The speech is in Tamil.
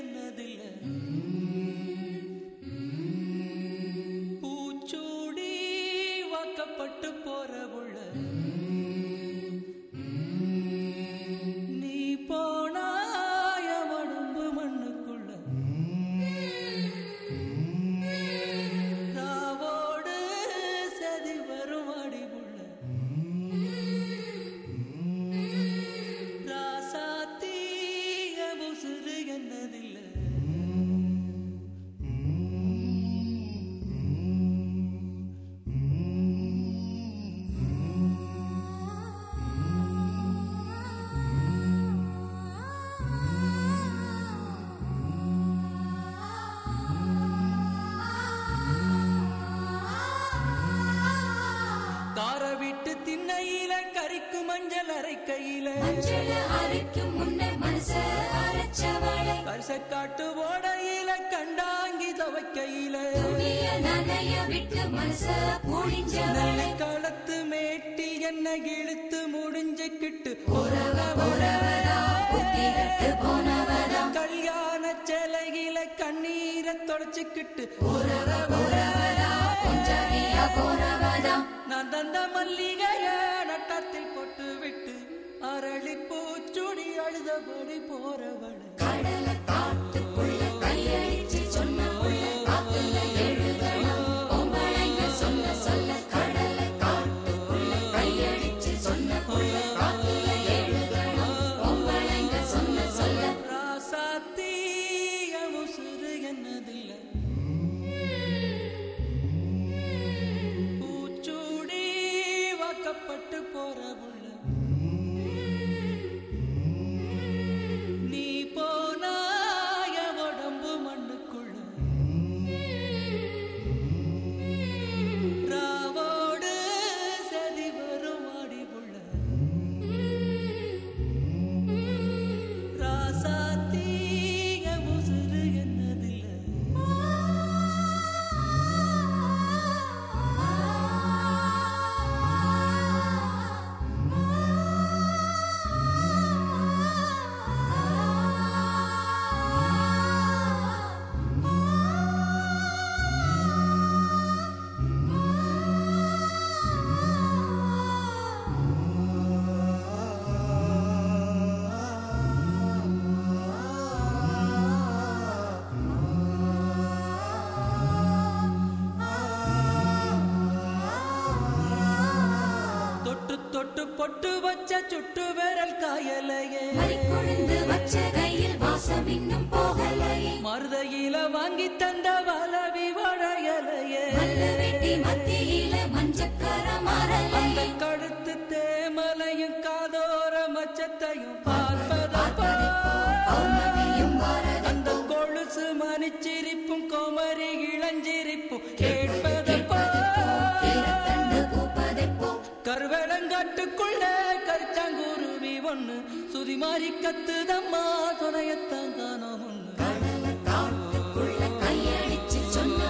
என்னதில்ல பூச்சூடி வாக்கப்பட்டு திண்ணையில கறிக்கு மஞ்சள் அரைக்கையில அரைக்கும் முன்ன மனச அரைச்சவளை. கரிசக்காட்டு ஓடையில கண்டாங்கி துவைக்கையில. நனைய விட்டு மனச புழிஞ்சவளை. களத்து மேட்டில் என்ன இழுத்து முடிஞ்சுக்கிட்டு கல்யாண சேலையில கண்ணீரை தொடச்சுக்கிட்டு ಗಂಧ ಮಲ್ಲಿಗೆಯ பொட்டு வச்ச சுட்டு விரல் காயலையே. மறிக்கொழுந்து வச்ச கையில் வாசம் இன்னும் போகலையே. மருதையில வாங்கி தந்த வளவி வளையலையே வெட்டி மத்தியில மஞ்சக்கர அந்த கழுத்து தேமலையும் காதோர மச்சத்தையும் வரதப்போ அந்த கொலுசு மணிச்சிரிப்பும் கோமரி இளஞ்சிரிப்பும் கேட்பதப்போ ஒண்ணு. சுதி மாறி கத்துதம்மா துணையத்தான் காணோம் ஒண்ணு. கடலை காட்டுக்குள்ள கையடிச்சு சொன்ன